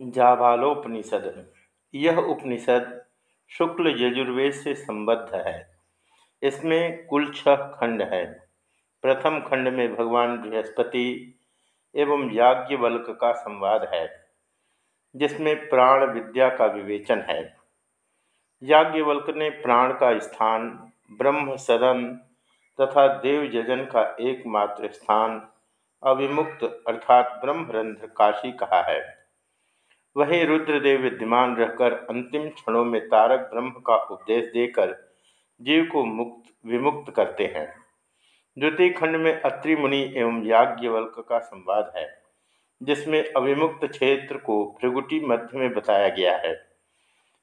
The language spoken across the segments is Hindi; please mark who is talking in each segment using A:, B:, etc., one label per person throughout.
A: जाबालोपनिषद। यह उपनिषद शुक्ल यजुर्वेद से संबद्ध है। इसमें कुल छह खंड है। प्रथम खंड में भगवान बृहस्पति एवं याज्ञवल्क का संवाद है, जिसमें प्राण विद्या का विवेचन है। याज्ञवल्क ने प्राण का स्थान, ब्रह्म सदन तथा देव यजन का एकमात्र स्थान अविमुक्त अर्थात ब्रह्मरंध्र काशी कहा है। वहीं रुद्रदेव विद्यमान रहकर अंतिम क्षणों में तारक ब्रह्म का उपदेश देकर जीव को मुक्त, विमुक्त करते हैं। द्वितीय खंड में अत्रि मुनि एवं याज्ञवल्क का संवाद है, जिसमें अविमुक्त क्षेत्र को भृगुटी मध्य में बताया गया है।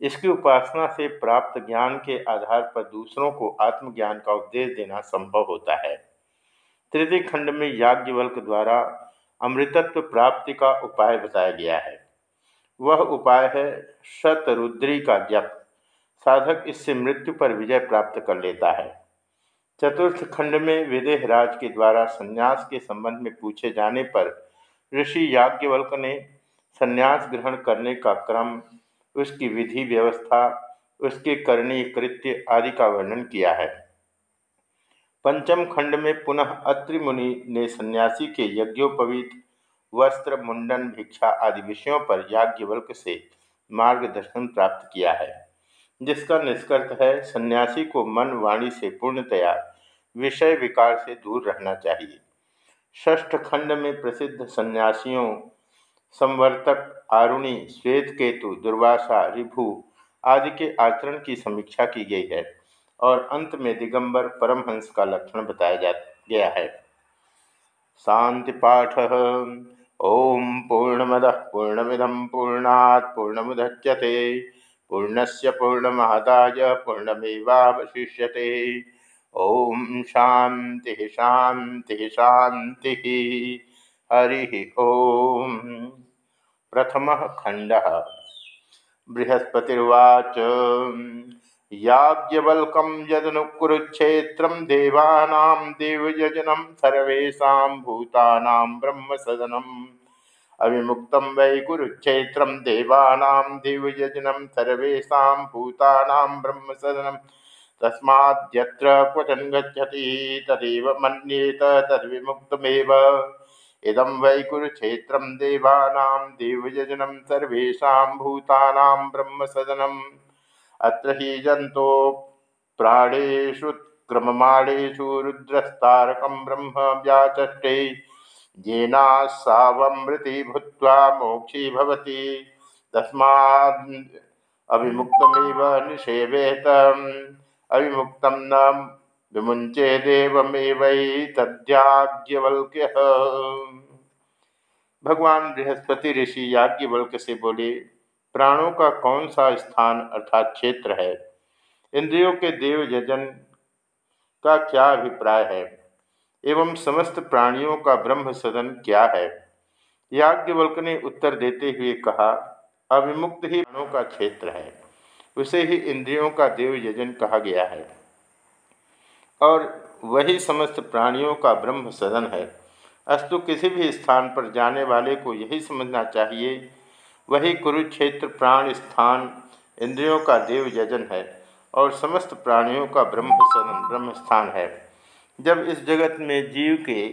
A: इसकी उपासना से प्राप्त ज्ञान के आधार पर दूसरों को आत्मज्ञान का उपदेश देना संभव होता है। तृतीय खंड में याज्ञवल्क द्वारा अमृतत्व प्राप्ति का उपाय बताया गया है। वह उपाय है शतरुद्री का जप। साधक इससे मृत्यु पर विजय प्राप्त कर लेता है। चतुर्थ खंड में विदेहराज के द्वारा संन्यास के संबंध में पूछे जाने पर ऋषि याज्ञवल्क ने संन्यास ग्रहण करने का क्रम, उसकी विधि व्यवस्था, उसके करणीय कृत्य आदि का वर्णन किया है। पंचम खंड में पुनः अत्रि मुनि ने सन्यासी के यज्ञोपवीत वस्त्र, मुंडन, भिक्षा आदि विषयों पर याज्ञवल्क से मार्गदर्शन प्राप्त किया है, जिसका निष्कर्ष है सन्यासी को मन वाणी से पूर्णतया विषय विकार से दूर रहना चाहिए। षष्ठ खंड में प्रसिद्ध सन्यासियों, संवर्तक, आरुणि, श्वेत केतु, दुर्वासा, रिभु आदि के आचरण की समीक्षा की गई है और अंत में दिगंबर, परमहंस का लक्षण बताया जा, गया है। शांति पाठ ओम पूर्णमद पूर्णमिदम पूर्णात् पूर्णमुदच्यते। पूर्णस्य पूर्णमादाय पूर्णमेवावशिष्यते। ओम शांति शांति शांति हरि ओम। प्रथम खंड बृहस्पतिर्वाच। याज्ञवल्कं यदनुकुरुक्षेत्रं देवानां देवयजनं सर्वेषां भूतानां ब्रह्मसदनम् अविमुक्तं वै कुरुक्षेत्रं देवानां देवयजनं सर्वेषां भूतानां ब्रह्मसदनं। तस्माद्यत्र क्वचन गच्छति, तदेव मन्येत, तद्विमुक्तमेव। इदं वै कुरुक्षेत्रं देवानां देवयजनं सर्वेषां भूतानां ब्रह्मसदनम् अत्र हि जंतो प्राणेषु, क्रममाणेषु रुद्रस्तारकं ब्रह्म व्याचष्टे। येना सावमृति भूत्वा मोक्षी भवति। तस्मात् अविमुक्तमेव निषेवेतम् अविमुक्तं न विमुंचेदेवमेवैतद्याज्ञवल्क्यः भगवान बृहस्पति ऋषि याज्ञवल्क्य से बोले, प्राणों का कौन सा स्थान अर्थात क्षेत्र है? इंद्रियों के देव यजन का क्या अभिप्राय है? एवं समस्त प्राणियों का ब्रह्म सदन क्या है? याज्ञवल्क ने उत्तर देते हुए कहा, अभिमुक्त ही प्राणों का क्षेत्र है। उसे ही इंद्रियों का देव यजन कहा गया है। और वही समस्त प्राणियों का ब्रह्म सदन है। अस्तु किसी भी स्थान पर जाने वाले को यही समझना चाहिए, वही कुरुक्षेत्र प्राण स्थान इंद्रियों का देव यजन है और समस्त प्राणियों का ब्रह्म सदन ब्रह्म स्थान है। जब इस जगत में जीव के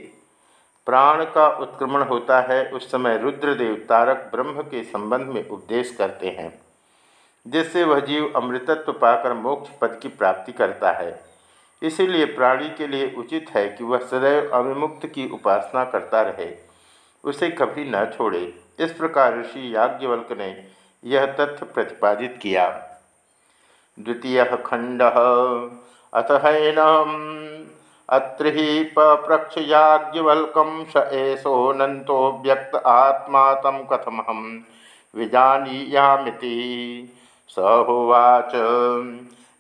A: प्राण का उत्क्रमण होता है, उस समय रुद्रदेव तारक ब्रह्म के संबंध में उपदेश करते हैं, जिससे वह जीव अमृतत्व पाकर मोक्ष पद की प्राप्ति करता है। इसीलिए प्राणी के लिए उचित है कि वह सदैव अविमुक्त की उपासना करता रहे, उसे कभी न छोड़े। इस प्रकार ऋषि याज्ञवल्क ने यह तथ्य प्रतिपादित किया। द्वितीय खंड अथ अत्र ही स एसोनंतो व्यक्त आत्मा तम कथमहम विजानीयामिति। स होवाच।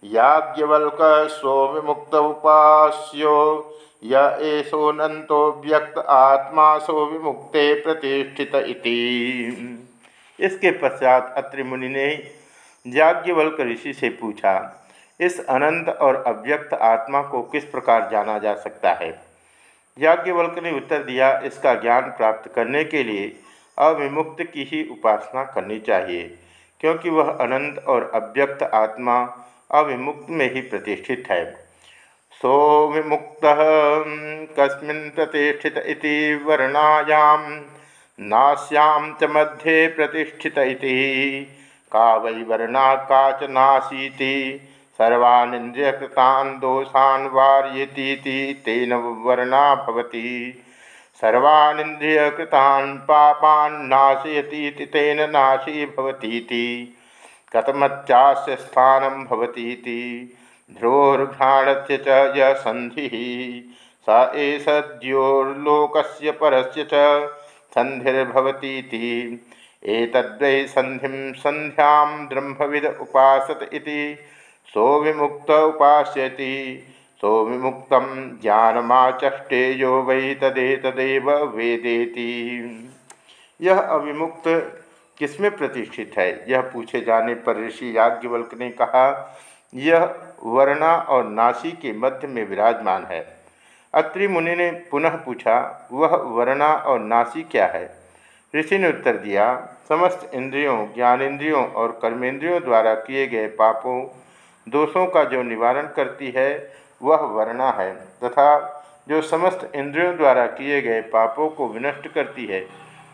A: याज्ञवल्क विमुक्त उपास्यो येषोनंतो व्यक्त आत्मा सो विमुक्ते प्रतिष्ठित इति। इसके पश्चात अत्रि मुनि ने याज्ञवल्क ऋषि से पूछा इस अनंत और अव्यक्त आत्मा को किस प्रकार जाना जा सकता है? याज्ञवल्क ने उत्तर दिया, इसका ज्ञान प्राप्त करने के लिए अविमुक्त की ही उपासना करनी चाहिए, क्योंकि वह अनंत और अव्यक्त आत्मा अविमुक्त में ही प्रतिष्ठित है। सो विमुक्त कस्मिन् प्रतिष्ठित इति वर्णायां, नास्यां च मध्ये प्रतिष्ठित का वै वर्णा का च नासीति। सर्वानिन्द्रियकृतान् दोषान् वार्यतीति तेन वर्णा भवति। सर्वानिन्द्रियकृतान् पापान् नाशयतीति तेन नाशी भवतीति कथमत्यास्य स्थानं भवतीति ध्रुवोर्घ्राणस्य च स एषद्योर्लोकस्य परस्य च सन्धिर्भवतीति एतद्वै सन्धिं सन्ध्यां ब्रह्मविद उपासत इति। सोविमुक्त उपास्यति। सोविमुक्त ज्ञानमाचष्टे यो वै तदेतदेव वेदेति। यह अविमुक्त किसमें प्रतिष्ठित है? यह पूछे जाने पर ऋषि याज्ञवल्क ने कहा, यह वर्णा और नासी के मध्य में विराजमान है। अत्रि मुनि ने पुनः पूछा, वह वर्णा और नासी क्या है? ऋषि ने उत्तर दिया, समस्त इंद्रियों, ज्ञानेन्द्रियों और कर्मेंद्रियों द्वारा किए गए पापों दोषों का जो निवारण करती है, वह वर्णा है, तथा जो समस्त इंद्रियों द्वारा किए गए पापों को विनष्ट करती है,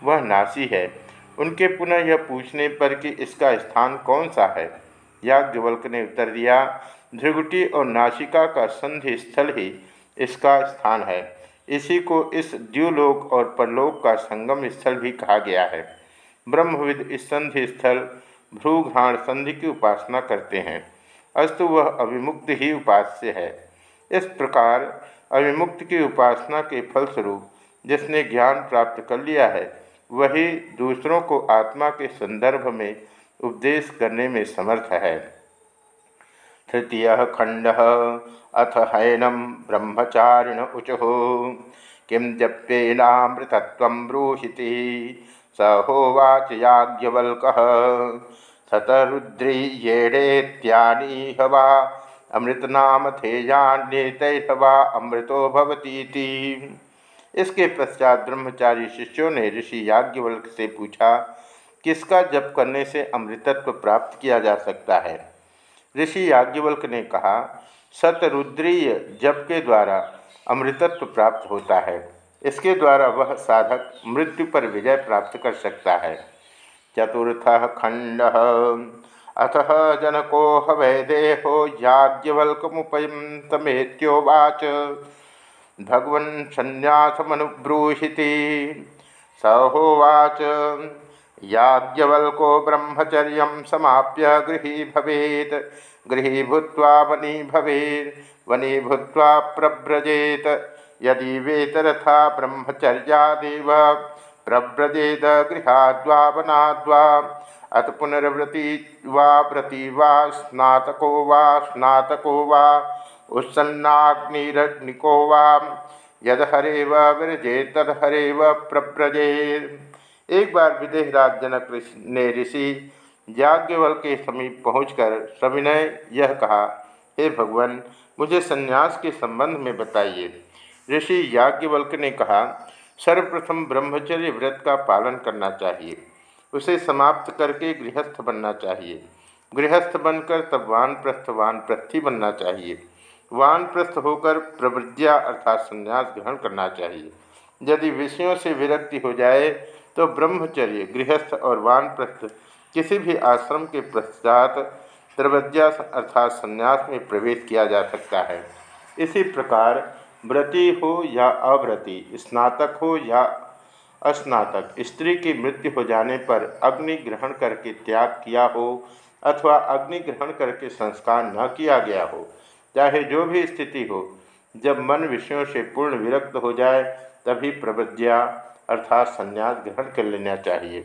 A: वह नासी है। उनके पुनः यह पूछने पर कि इसका स्थान कौन सा है? याज्ञवल्क ने उत्तर दिया ध्रुगुटी और नासिका का संधि स्थल ही इसका स्थान है। इसी को इस द्व्यूलोक और परलोक का संगम स्थल भी कहा गया है। ब्रह्मविद इस संधि स्थल भ्रूघाण संधि की उपासना करते हैं। अस्तु वह अविमुक्त ही उपास्य है। इस प्रकार अविमुक्त की उपासना के फलस्वरूप जिसने ज्ञान प्राप्त कर लिया है, वही दूसरों को आत्मा के संदर्भ में उपदेश करने में समर्थ है। तृतीय खंड अथ हैनम ब्रह्मचारिण उचु। किं जप्येनामृतत्व ब्रूहिति स होवाच याज्ञवल्क। सतरुद्रीयेणेत्यानीह वा अमृतनामथेयान्येतैर्वा अमृतो भवतीति। इसके पश्चात ब्रह्मचारी शिष्यों ने ऋषि याज्ञवल्क से पूछा, किसका जप करने से अमृतत्व प्राप्त किया जा सकता है? ऋषि याज्ञवल्क ने कहा, सतरुद्रीय जप के द्वारा अमृतत्व प्राप्त होता है। इसके द्वारा वह साधक मृत्यु पर विजय प्राप्त कर सकता है। चतुर्थ खंड अथ जनको हवैदेहो याज्ञवल्कमुपयतमेत्योवाच भगवन् संन्यासमनुब्रूहिति स याज्ञवल्को ब्रह्मचर्य समाप्य गृही भवेत्। गृही भूत्वा वनी भवेत्। वनी भूत्वा प्रव्रजेत। यदि वेतरथा ब्रह्मचर्यादेव प्रव्रजेद गृहाद्वा वनाद्वा अत पुनर्व्रति वा व्रति वा स्नातको वा स्नातको वा, उत्सन्नाग्निरग्निको वा यद हरेव विरजे तद हरेव प्रव्रजेत एक बार विदेहराज जनक ने ऋषि याज्ञवल के समीप पहुंचकर सविनय यह कहा, हे भगवान, मुझे संन्यास के संबंध में बताइए। ऋषि याज्ञवल्क ने कहा सर्वप्रथम ब्रह्मचर्य व्रत का पालन करना चाहिए। उसे समाप्त करके गृहस्थ बनना चाहिए। गृहस्थ बनकर तब वानप्रस्थ वानप्रस्थी बनना चाहिए। वानप्रस्थ होकर प्रवृद्या अर्थात संन्यास ग्रहण करना चाहिए। यदि विषयों से विरक्ति हो जाए तो ब्रह्मचर्य, गृहस्थ और वानप्रस्थ किसी भी आश्रम के पश्चात त्रिवज्ञा अर्थात संन्यास में प्रवेश किया जा सकता है। इसी प्रकार व्रति हो या अव्रति, स्नातक हो या अस्नातक, स्त्री की मृत्यु हो जाने पर अग्नि ग्रहण करके त्याग किया हो अथवा अग्नि ग्रहण करके संस्कार न किया गया हो, चाहे जो भी स्थिति हो, जब मन विषयों से पूर्ण विरक्त हो जाए, तभी प्रवज्ञा अर्थात संन्यास ग्रहण कर लेना चाहिए।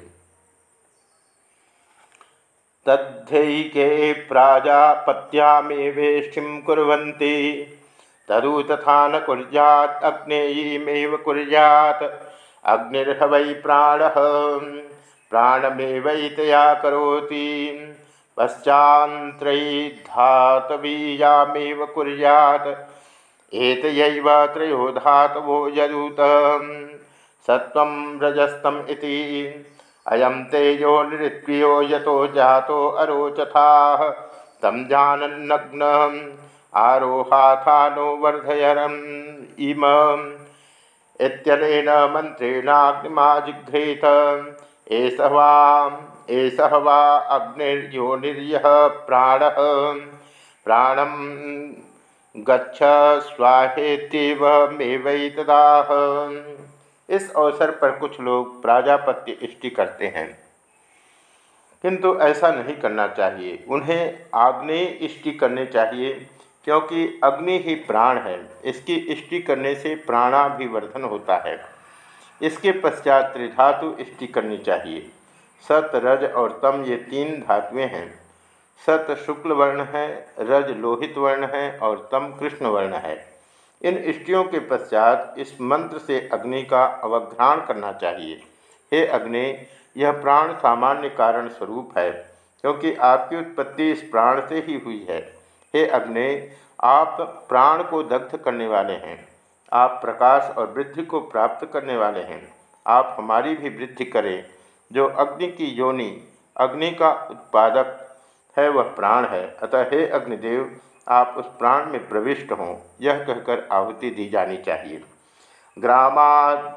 A: तद्धैके प्राजापत्यामेवेष्टिं कुर्वन्ति। तदु तथा न कुर्यात्। अग्नेयीमेव कुर्यात् अग्निर्ह वै प्राणः, प्राणमेवैतया करोति। पश्चान्त्रैधातवीयामेव कुर्यात्। एतयैव त्रयो धातवो यदूत। सत्व रजस्तम इति। अयम तेजो नृत्यो यतो जातो अरोचथा। तम जानन्नग्न। आरोहाथानो वर्धयरम इम। इत्यनेन मंत्रेणाग्निमाजिघ्रेत एष वा एष वा अग्निर्योनिर्यः प्राणः। प्राणं गच्छ स्वाहेत्येव इस अवसर पर कुछ लोग प्राजापत्य इष्टि करते हैं। किंतु ऐसा नहीं करना चाहिए। उन्हें आग्नेय इष्टि करने चाहिए। क्योंकि अग्नि ही प्राण है, इसकी इष्टि करने से प्राणाभिवर्धन होता है। इसके पश्चात त्रिधातु इष्टि करनी चाहिए। सत, रज और तम ये तीन धातुएँ हैं। सत शुक्ल वर्ण है, रज लोहित वर्ण है और तम कृष्ण वर्ण है। इन इष्टियों के पश्चात इस मंत्र से अग्नि का अवघ्राण करना चाहिए। हे अग्नि, यह प्राण सामान्य कारण स्वरूप है, क्योंकि आपकी उत्पत्ति इस प्राण से ही हुई है। हे अग्नि, आप प्राण को दग्ध करने वाले हैं। आप प्रकाश और वृद्धि को प्राप्त करने वाले हैं। आप हमारी भी वृद्धि करें। जो अग्नि की योनि, अग्नि का उत्पादक है, वह प्राण है। अतः हे अग्निदेव, आप उस प्राण में प्रविष्ट हों। यह कहकर आहुति दी जानी चाहिए। ग्रामा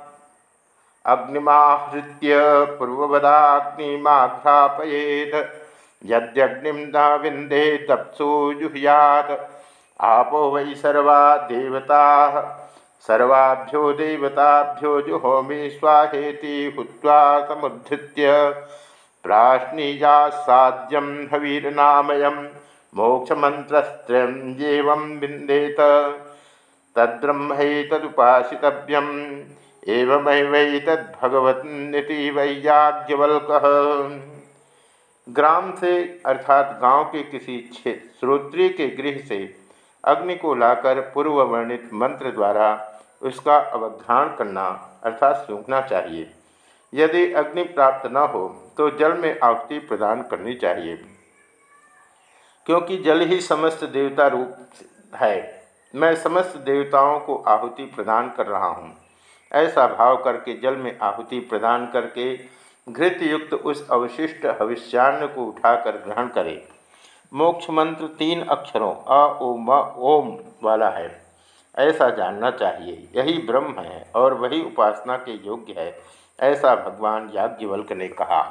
A: अग्निमाहृत्य पूर्ववदाग्निमाघ्रापयेद यद्यग्निम न विंदे तपसु जुह्यात। आपो वै सर्वा देवता। सर्वाभ्यो देवताभ्यो जुहोमि स्वाहेति हुत्वा समुद्धृत्य। प्राश्नीजा साध्यम हवीरनामयम् मोक्षमंत्रस्त्रयम विंदेत तद्ब्रह्मैतदुपासितव्यम। एवमैवैतद्भगवती वैयाज्ञवल्क। ग्राम से, अर्थात गाँव के किसी श्रोत्रिय के गृह से अग्नि को लाकर पूर्व वर्णित मंत्र द्वारा उसका अवधान करना, अर्थात सूखना चाहिए। यदि अग्नि प्राप्त न हो तो जल में आहुति प्रदान करनी चाहिए। क्योंकि जल ही समस्त देवता रूप है, मैं समस्त देवताओं को आहुति प्रदान कर रहा हूँ। ऐसा भाव करके जल में आहुति प्रदान करके घृत युक्त उस अवशिष्ट हविष्यान्न को उठाकर ग्रहण करे। मोक्ष मंत्र तीन अक्षरों अ ओ म, ओम वाला है। ऐसा जानना चाहिए, यही ब्रह्म है और वही उपासना के योग्य है, ऐसा भगवान याज्ञवल्क ने कहा।